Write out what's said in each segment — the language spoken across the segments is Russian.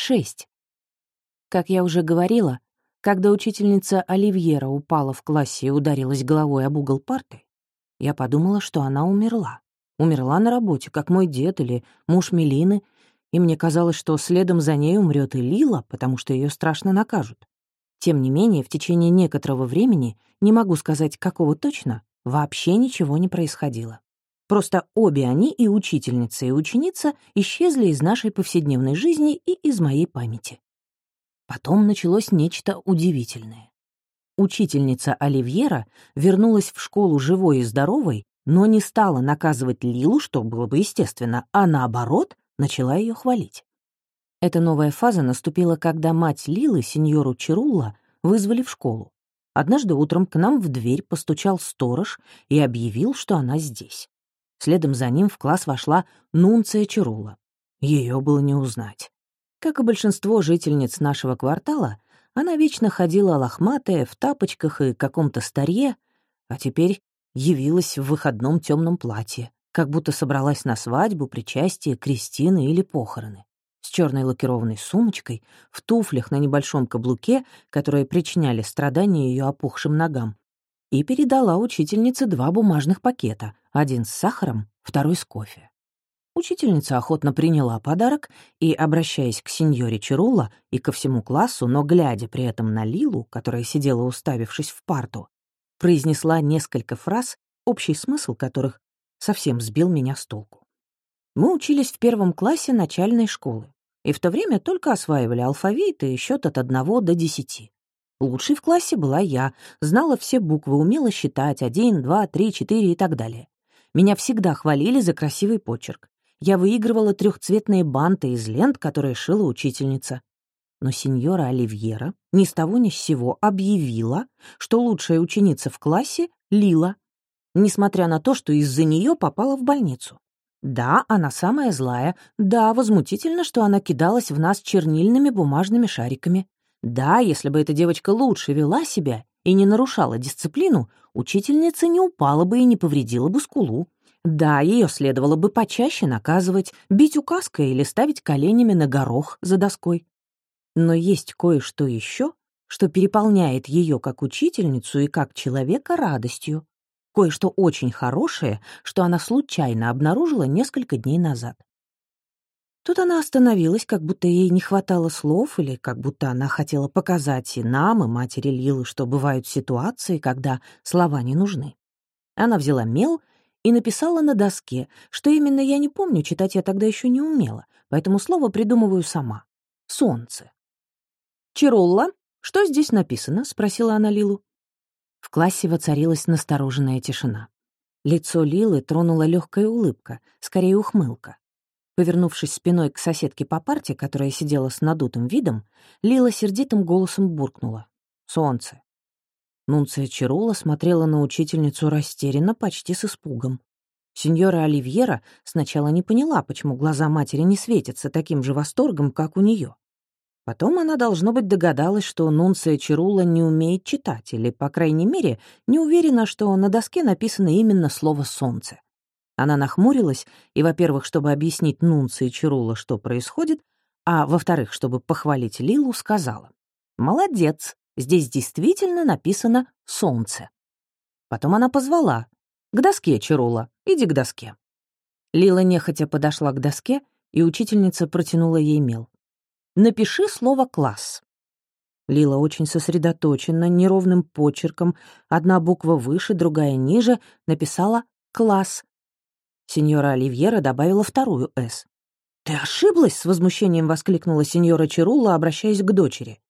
Шесть. Как я уже говорила, когда учительница Оливьера упала в классе и ударилась головой об угол парты, я подумала, что она умерла. Умерла на работе, как мой дед или муж Мелины, и мне казалось, что следом за ней умрет и Лила, потому что ее страшно накажут. Тем не менее, в течение некоторого времени, не могу сказать, какого точно, вообще ничего не происходило. Просто обе они, и учительница, и ученица, исчезли из нашей повседневной жизни и из моей памяти. Потом началось нечто удивительное. Учительница Оливьера вернулась в школу живой и здоровой, но не стала наказывать Лилу, что было бы естественно, а наоборот, начала ее хвалить. Эта новая фаза наступила, когда мать Лилы, сеньору Чирулла, вызвали в школу. Однажды утром к нам в дверь постучал сторож и объявил, что она здесь. Следом за ним в класс вошла Нунция Чирула. Ее было не узнать. Как и большинство жительниц нашего квартала, она вечно ходила лохматая, в тапочках и каком-то старье, а теперь явилась в выходном темном платье, как будто собралась на свадьбу, причастие, крестины или похороны с черной лакированной сумочкой, в туфлях на небольшом каблуке, которые причиняли страдания ее опухшим ногам, и передала учительнице два бумажных пакета, один с сахаром, второй с кофе. Учительница охотно приняла подарок и, обращаясь к сеньоре Чирула и ко всему классу, но глядя при этом на Лилу, которая сидела уставившись в парту, произнесла несколько фраз, общий смысл которых совсем сбил меня с толку. Мы учились в первом классе начальной школы и в то время только осваивали алфавит и счет от одного до десяти. Лучшей в классе была я, знала все буквы, умела считать один, два, три, четыре и так далее. Меня всегда хвалили за красивый почерк. Я выигрывала трехцветные банты из лент, которые шила учительница. Но сеньора Оливьера ни с того ни с сего объявила, что лучшая ученица в классе — Лила, несмотря на то, что из-за нее попала в больницу. Да, она самая злая. Да, возмутительно, что она кидалась в нас чернильными бумажными шариками. Да, если бы эта девочка лучше вела себя и не нарушала дисциплину, учительница не упала бы и не повредила бы скулу. Да, ее следовало бы почаще наказывать, бить указкой или ставить коленями на горох за доской. Но есть кое-что еще, что переполняет ее как учительницу и как человека радостью кое-что очень хорошее, что она случайно обнаружила несколько дней назад. Тут она остановилась, как будто ей не хватало слов, или как будто она хотела показать и нам, и матери Лилы, что бывают ситуации, когда слова не нужны. Она взяла мел и написала на доске, что именно я не помню, читать я тогда еще не умела, поэтому слово придумываю сама. «Солнце». «Чиролла, что здесь написано?» — спросила она Лилу. В классе воцарилась настороженная тишина. Лицо Лилы тронула легкая улыбка, скорее ухмылка. Повернувшись спиной к соседке по парте, которая сидела с надутым видом, Лила сердитым голосом буркнула. «Солнце». Нунция Чирула смотрела на учительницу растерянно, почти с испугом. Сеньора Оливьера сначала не поняла, почему глаза матери не светятся таким же восторгом, как у нее. Потом она, должно быть, догадалась, что Нунция Чирула не умеет читать, или, по крайней мере, не уверена, что на доске написано именно слово «солнце». Она нахмурилась и, во-первых, чтобы объяснить Нунции Чирула, что происходит, а, во-вторых, чтобы похвалить Лилу, сказала «Молодец, здесь действительно написано «солнце». Потом она позвала «К доске, Чирула, иди к доске». Лила нехотя подошла к доске, и учительница протянула ей мел. Напиши слово «класс». Лила очень сосредоточенно, неровным почерком, одна буква выше, другая ниже, написала «класс». Сеньора Оливьера добавила вторую «с». «Ты ошиблась?» — с возмущением воскликнула сеньора Чирулла, обращаясь к дочери.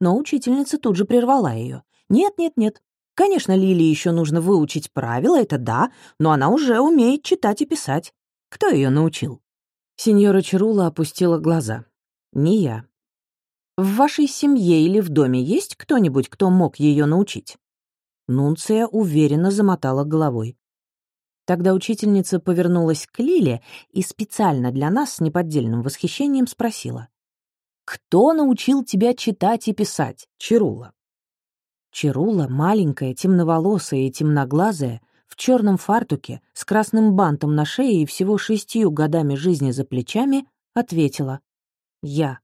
Но учительница тут же прервала ее. «Нет, нет, нет. Конечно, Лилии еще нужно выучить правила, это да, но она уже умеет читать и писать. Кто ее научил?» Сеньора Чирула опустила глаза. Не я. В вашей семье или в доме есть кто-нибудь, кто мог ее научить? Нунция уверенно замотала головой. Тогда учительница повернулась к Лиле и специально для нас с неподдельным восхищением спросила. «Кто научил тебя читать и писать, Чирула?» Чирула, маленькая, темноволосая и темноглазая, в черном фартуке, с красным бантом на шее и всего шестью годами жизни за плечами, ответила. Я.